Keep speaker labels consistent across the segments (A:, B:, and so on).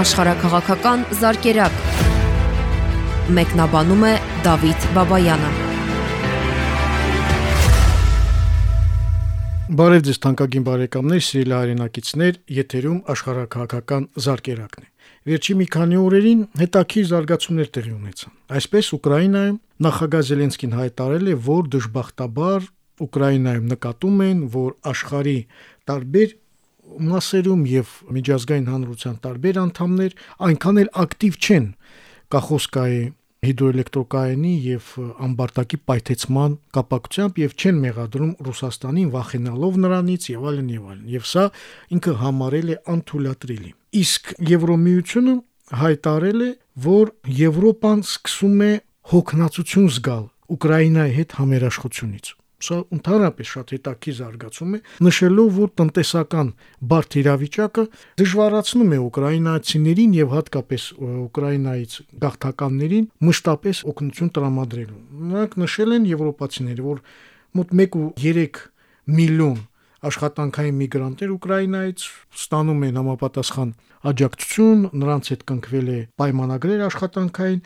A: աշխարհակղական զարգերակ։ Մեկնաբանում է Դավիթ Բաբայանը։
B: Բարև ձեզ թանկագին բարեկամներ, սիրելի հայրենակիցներ, եթերում աշխարհակղական զարգերակն է։ Վերջի մի քանի օրերին հետաքրքիր զարգացումներ տեղի ունեցան։ Այսպես Ուկրաինայում նախագահ Զելենսկին հայտարարել է, որ դժբախտաբար Ուկրաինայում նկատում են, որ աշխարի տարբեր մասերում եւ միջազգային հանրության տարբեր անդամներ այնքան էլ ակտիվ չեն Կախոսկայի հիդրոէլեկտրոկայանի եւ ամբարտակի պայթեցման կապակցությամբ եւ չեն մեղադրում Ռուսաստանին վախենալով նրանից եւ այլն եւ այլն եւ սա ինքը համարել է անթույլատրելի իսկ Եվրոմիությունը հայտարել է որ Եվրոպան սկսում է հոգնածություն զգալ Ուկրաինայի հետ համերաշխությունից Սա ընդհանրապես շատ հետաքրքիր զարգացում է, նշելով, որ տնտեսական բարդ իրավիճակը դժվարացնում է ուկրաինացիներին եւ հատկապես Ուկրաինայից գաղթականներին մշտապես օգնություն տրամադրելու։ Նրանք նշել են եվրոպացիները, որ մոտ 1.3 միլիոն աշխատանքային միգրանտներ Ուկրաինայից ստանում են համապատասխան աջակցություն, նրանց հետ կնքվել է պայմանագրեր աշխատանքային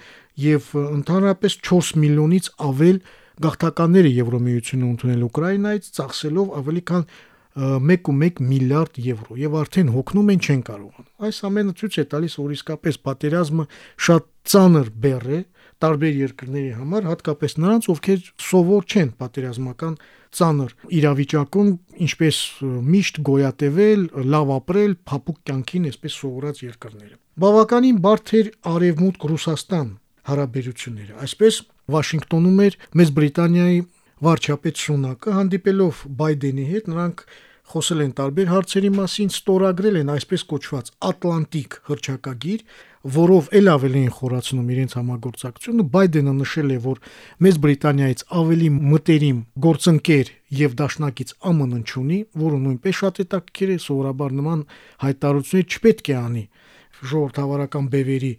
B: եւ ընդհանրապես 4 միլիոնից ավել գաղթականները Եվրոմիությունը ընդունել Ուկրաինայից ծախսելով ավելի քան 1.1 միլիարդ եվրո եւ արդեն հոգնում են չեն կարողան։ Այս ամենը ցույց է տալիս, որ իսկապես պատերազմը շատ ծանր բեռ է տարբեր երկրների համար, հատկապես նրանց, ովքեր սովոր չեն պատերազմական ծանր իրավիճակում ինչպես միշտ գոյատևել, լավ ապրել, փափուկ կյանքին, այսպես սովորած երկրները։ Բավականին բարդ էր արևմուտք Ռուսաստան հարաբերությունները։ Այսպես Վաշինգտոնում էր Մեծ Բրիտանիայի վարչապետ Սունակը հանդիպելով Բայդենի հետ նրանք խոսել են տարբեր հարցերի մասին, ստորագրել են այսպես կոչված Ատլանտիկ հրճակագիր, որով ել ավելի են խորացնում իրենց համագործակցությունը, Բայդենը նշել է, որ Մեծ Բրիտանիայից ավելի մտերիմ գործընկեր եւ դաշնակից ԱՄՆ-ն չունի, որը նույնպես շատ հետաքրքիր է, սովորաբար նման հայտարարություններ չպետք է անի ժողովրդավարական բևերի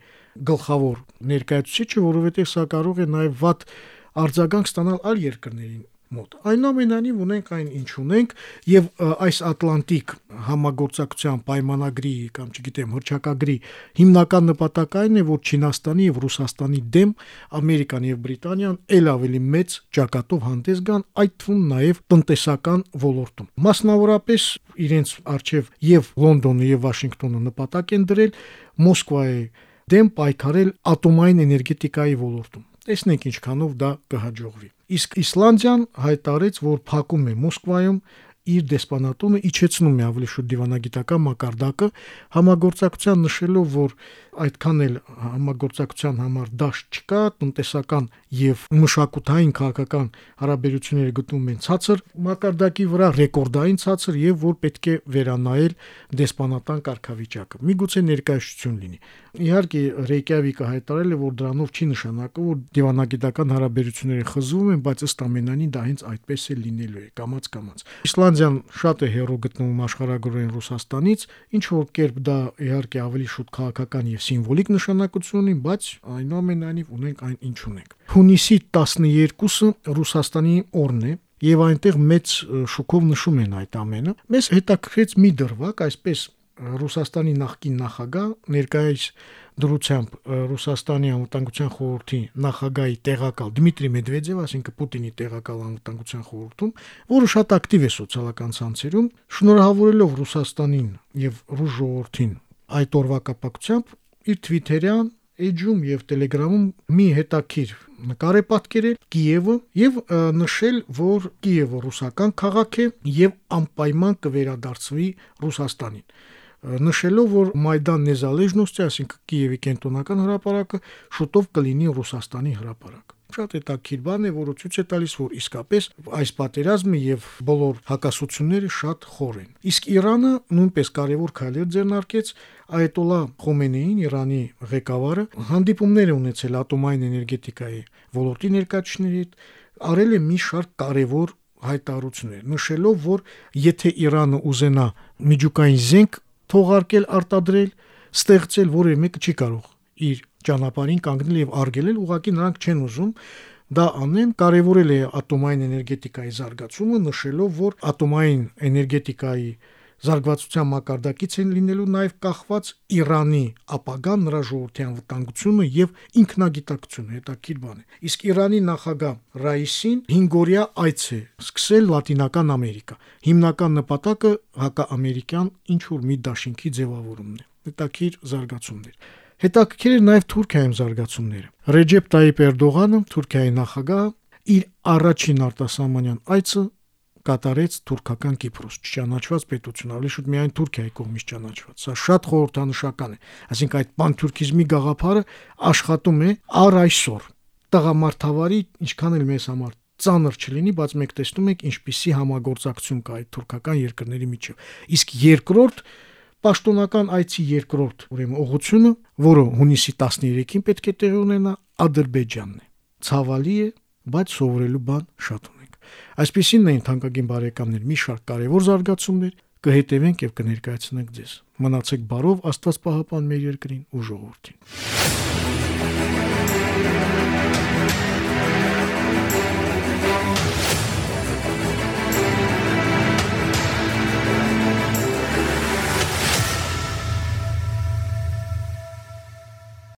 B: գլխավոր ներկայացուցիչը, որովհետև սա կարող է նաև վատ արձագանք ստանալ այլ երկրներին մոտ։ Այնուամենայնիվ ունենք այն ինչ ունենք եւ այս Ատլանտիկ համագործակցության պայմանագրի կամ չգիտեմ հրճակագրի հիմնական նպատակը այն է, որ Չինաստանի եւ Ռուսաստանի դեմ Ամերիկան եւ Բրիտանիան ել ավելի մեծ ճակատով հանդես գան, այդ թվում նաեւ տնտեսական ոլորտում։ Մասնավորապես իրենց արչեւ եւ Լոնդոնը եւ Վաշինգտոնը նպատակ են դրել Մոսկվայի դեմ պայքարել ատոմային էներգետիկայի ոլորտում։ Տեսնենք ինչքանով դա կհաջողվի։ Իսկ Իսլանդիան հայտարարեց, որ փակում է Մոսկվայում իր դեսպանատունը իջեցնում է ավելի շուտ դիվանագիտական մակարդակը համագործակցության նշելով, որ այդքան էլ համագործակցության համար դաշտ չկա, տնտեսական եւ մշակութային քաղաքական հարաբերությունները գտնվում են ցածր մակարդակի վրա, ռեկորդային ցածր եւ որ պետք է վերանայել դեսպանատան կարգավիճակը։ Միգուցե ներկայացություն լինի։ Իհարկե Ռեյկյավիկը հայտարարել է, որ դրանով չի նշանակում, որ դիվանագիտական հարաբերությունները խզվում են, բայց ըստ ամենանի դա հենց այդպես է լինելու է, կամած կամած։ Իսլանդիան շատ է հերո գտնվում աշխարհագրորեն Ռուսաստանից, ինչ որ կերպ դա իհարկե ավելի շուտ քաղաքական եւ սիմվոլիկ նշանակություն ունի, բայց այնուամենայնիվ ունենք այն ինչ ունենք։ Հունիսի 12-ը Ռուսաստանի օրն է, եւ այնտեղ մեծ շոկով նշում են այդ ամենը։ Մեզ հետաքրքրեց մի դրվագ, այսպես Ռուսաստանի նախկին նախագահ ներկայիս դրությամբ Ռուսաստանի անվտանգության խորհրդի նախագահի տեղակալ Դմիտրի Մեդվեդև, այսինքն Պուտինի տեղակալ անվտանգության խորհրդում, որը շատ ակտիվ է սոցիալական ցանցերում, շնորհավորելով Ռուսաստանին եւ ռուս ժողովրդին այդ օրվա կապակցությամբ իր Twitter-յան Edge-ում եւ Telegram-ում մի հետաքրիր նկար է պատկերել Կիևը եւ նշել, որ Կիևը ռուսական քաղաք է եւ անպայման կվերադարձվի Ռուսաստանին նշելով, որ Մայդան Նեզալեժնոստի, այսինքն Կիևի կենտրոնական հրապարակը շուտով կլինի Ռուսաստանի հրապարակ շատ հետաքրքիր բան է, որը ցույց է տալիս, որ իսկապես այս պատերազմը եւ բոլոր հակասությունները շատ խոր են։ Իսկ Իրանը նույնպես կարևոր քայլեր ձեռնարկեց Այետոլա Խոմենեին, Իրանի ղեկավարը, հանդիպումներ է ունեցել ատոմային էներգետիկայի ոլորտի ներկայացուցիչների հետ, արել է մի շարք կարևոր հայտարարություններ, նշելով, որ եթե Իրանը ուզենա միջուկային զենք թողարկել արտադրել, ստեղծել, որևէ մեկը չի կարող իր ճանապարհին կանգնել եւ արգելել, ուղղակի նրանք չեն ուզում դա անեն, կարևորել է ատոմային էներգետիկայի զարգացումը, նշելով, որ ատոմային էներգետիկայի զարգացության մակարդակից են լինելու նաև կախված Իրանի ապագան, նրա ժողովրդի անվտանգությունը եւ ինքնագիտակցությունը, հետաքրիր բան է։ Իսկ Իրանի նախագահ Ռայիսին 5-օրյա այց է սկսել Լատինական Ամերիկա։ Հիմնական նպատակը հակաամերիկյան ինչ որ մի դաշինքի ձևավորումն է։ Հետաքրիր զարգացումներ։ Հետաքրքիր է նաև Թուրքիայում զարգացումները։ Ռեջեփ Տայիպ Էրդողանը, Թուրքիայի նախագահը, իր առաջին արտասահմանյան այցը կատարեց թուրքական Կիպրոս, չճանաչված պետություն, ավելի շուտ միայն Թուրքիայի կողմից ճանաչված։ Սա շատ խորհրդանշական է։ Այսինքն այդ պանթուրքիզմի գաղափարը աշխատում է առ այսօր։ Տղամարդավարի ինչքան էլ մեզ համար ծանր չլինի, բայց մեկ տեսնում եք ինչպիսի համագործակցություն կա այդ թուրքական երկրների միջև։ Իսկ երկրորդ պաշտոնական այցի երկրորդ ուրեմն ուղությունը, որը հունիսի 13-ին պետք է տեղի ունենա, Ադրբեջանն է։ Ցավալի է, բայց սովորելու բան շատ ունենք։ Այսպեսին էին թանկագին բարեկամներ մի շարք կարևոր զարգացումներ, կհետևենք եւ կներկայացնենք ձեզ։ Մնացեք բարով, Աստված պահապան մեր երկրին ու ժողովրդին։